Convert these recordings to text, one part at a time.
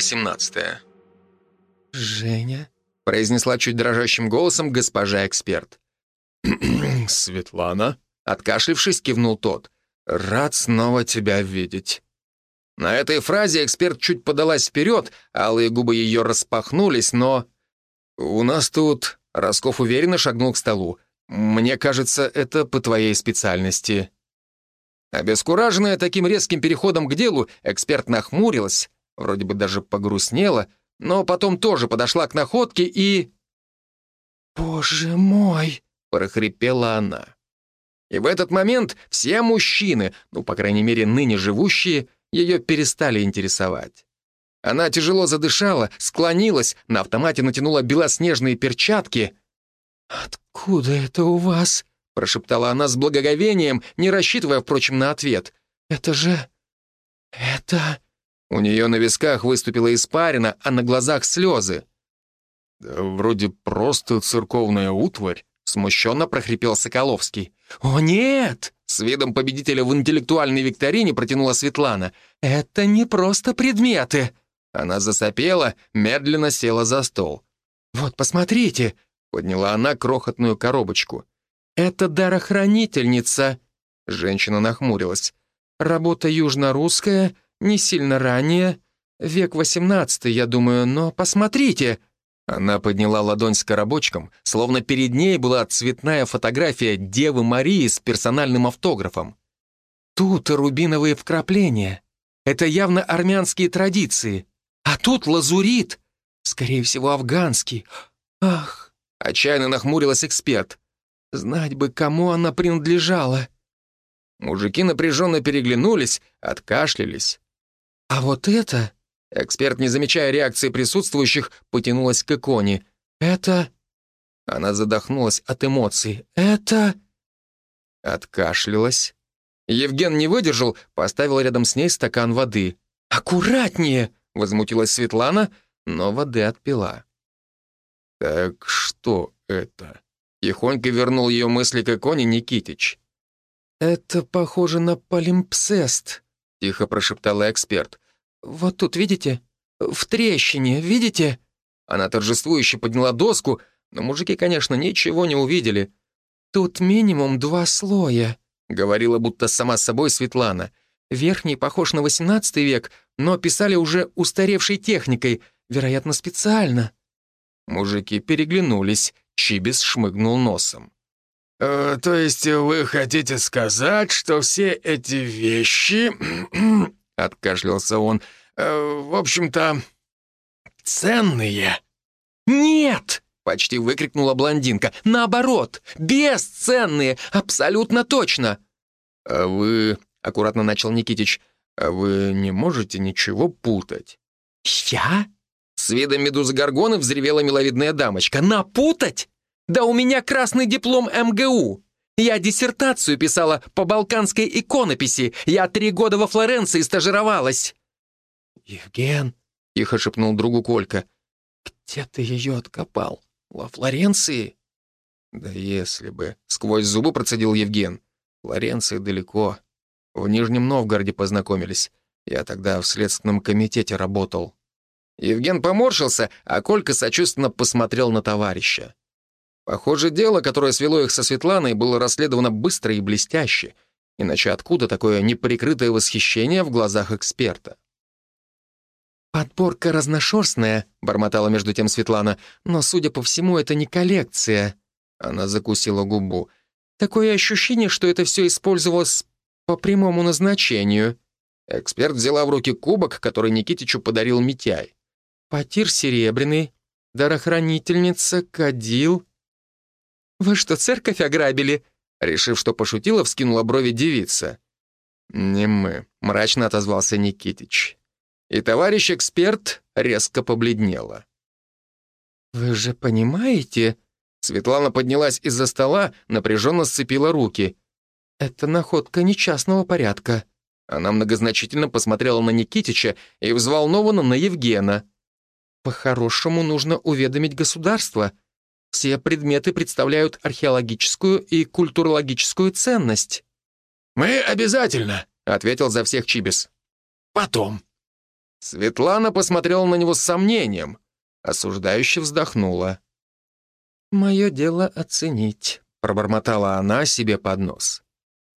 18. «Женя?» — произнесла чуть дрожащим голосом госпожа эксперт. «Светлана?» — откашлившись, кивнул тот. «Рад снова тебя видеть». На этой фразе эксперт чуть подалась вперед, алые губы ее распахнулись, но... «У нас тут...» — Росков уверенно шагнул к столу. «Мне кажется, это по твоей специальности». Обескураженная таким резким переходом к делу, эксперт нахмурилась, вроде бы даже погрустнела, но потом тоже подошла к находке и... «Боже мой!» — прохрипела она. И в этот момент все мужчины, ну, по крайней мере, ныне живущие, ее перестали интересовать. Она тяжело задышала, склонилась, на автомате натянула белоснежные перчатки. «Откуда это у вас?» — прошептала она с благоговением, не рассчитывая, впрочем, на ответ. «Это же... это...» У нее на висках выступила испарина, а на глазах слезы. «Да вроде просто церковная утварь», — смущенно прохрипел Соколовский. «О, нет!» — с видом победителя в интеллектуальной викторине протянула Светлана. «Это не просто предметы!» Она засопела, медленно села за стол. «Вот, посмотрите!» — подняла она крохотную коробочку. «Это дарохранительница!» Женщина нахмурилась. «Работа южно-русская, не сильно ранее. Век восемнадцатый, я думаю, но посмотрите!» Она подняла ладонь с коробочком, словно перед ней была цветная фотография Девы Марии с персональным автографом. Тут рубиновые вкрапления. Это явно армянские традиции. А тут лазурит. Скорее всего, афганский. Ах, отчаянно нахмурилась эксперт. Знать бы, кому она принадлежала. Мужики напряженно переглянулись, откашлялись. А вот это... Эксперт, не замечая реакции присутствующих, потянулась к иконе. «Это...» Она задохнулась от эмоций. «Это...» Откашлялась. Евген не выдержал, поставил рядом с ней стакан воды. «Аккуратнее!» — возмутилась Светлана, но воды отпила. «Так что это?» — тихонько вернул ее мысли к иконе Никитич. «Это похоже на полимпсест», — тихо прошептала эксперт. «Вот тут, видите? В трещине, видите?» Она торжествующе подняла доску, но мужики, конечно, ничего не увидели. «Тут минимум два слоя», — говорила будто сама собой Светлана. «Верхний похож на XVIII век, но писали уже устаревшей техникой, вероятно, специально». Мужики переглянулись, Чибис шмыгнул носом. «Э, «То есть вы хотите сказать, что все эти вещи откашлялся он. «Э, «В общем-то, ценные». «Нет!» — почти выкрикнула блондинка. «Наоборот, бесценные, абсолютно точно!» «А вы...» — аккуратно начал Никитич. «А вы не можете ничего путать?» «Я?» С видом медузы Горгоны взревела миловидная дамочка. «Напутать? Да у меня красный диплом МГУ!» Я диссертацию писала по балканской иконописи. Я три года во Флоренции стажировалась». «Евген», — тихо шепнул другу Колька, — «где ты ее откопал? Во Флоренции?» «Да если бы», — сквозь зубы процедил Евген. «Флоренция далеко. В Нижнем Новгороде познакомились. Я тогда в следственном комитете работал». Евген поморщился, а Колька сочувственно посмотрел на товарища. Похоже, дело, которое свело их со Светланой, было расследовано быстро и блестяще. Иначе откуда такое неприкрытое восхищение в глазах эксперта? «Подборка разношерстная», — бормотала между тем Светлана, «но, судя по всему, это не коллекция». Она закусила губу. «Такое ощущение, что это все использовалось по прямому назначению». Эксперт взяла в руки кубок, который Никитичу подарил Митяй. «Потир серебряный, дарохранительница, кадил...» «Вы что, церковь ограбили?» Решив, что пошутила, вскинула брови девица. «Не мы», — мрачно отозвался Никитич. И товарищ эксперт резко побледнела. «Вы же понимаете...» Светлана поднялась из-за стола, напряженно сцепила руки. «Это находка нечастного порядка». Она многозначительно посмотрела на Никитича и взволнованно на Евгена. «По-хорошему нужно уведомить государство. Все предметы представляют археологическую и культурологическую ценность». «Мы обязательно», — ответил за всех Чибис. «Потом». Светлана посмотрела на него с сомнением, осуждающе вздохнула. «Мое дело оценить», — пробормотала она себе под нос.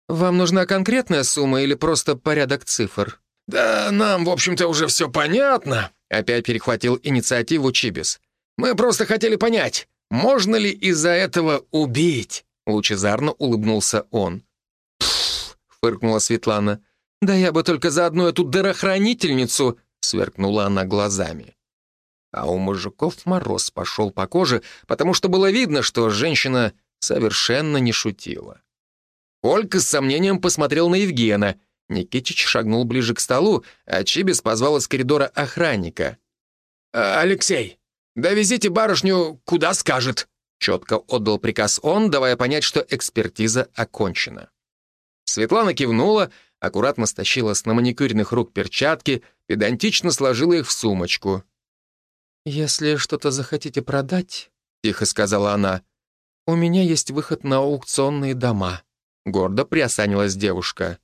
«Вам нужна конкретная сумма или просто порядок цифр?» «Да нам, в общем-то, уже все понятно», — опять перехватил инициативу Чибис. «Мы просто хотели понять, можно ли из-за этого убить?» Лучезарно улыбнулся он. «Пф!» — фыркнула Светлана. «Да я бы только за одну эту дырохранительницу!» — сверкнула она глазами. А у мужиков мороз пошел по коже, потому что было видно, что женщина совершенно не шутила. Олька с сомнением посмотрел на Евгена. Никитич шагнул ближе к столу, а Чибис позвал из коридора охранника. «А, «Алексей, довезите барышню куда скажет», четко отдал приказ он, давая понять, что экспертиза окончена. Светлана кивнула, аккуратно стащила с наманикюренных рук перчатки, педантично сложила их в сумочку. «Если что-то захотите продать», — тихо сказала она, — «у меня есть выход на аукционные дома», — гордо приосанилась девушка.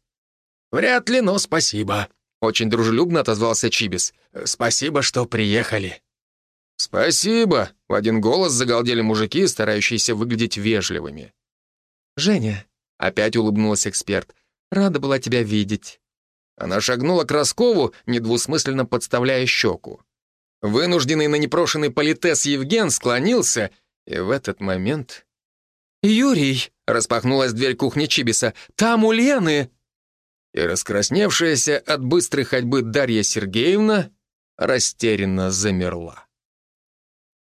«Вряд ли, но спасибо», — очень дружелюбно отозвался Чибис. «Спасибо, что приехали». «Спасибо», — в один голос загалдели мужики, старающиеся выглядеть вежливыми. «Женя», — опять улыбнулась эксперт, — «рада была тебя видеть». Она шагнула к Роскову, недвусмысленно подставляя щеку. Вынужденный на непрошенный политес Евген склонился, и в этот момент... «Юрий!» — распахнулась дверь кухни Чибиса. «Там у Лены!» И раскрасневшаяся от быстрой ходьбы Дарья Сергеевна растерянно замерла.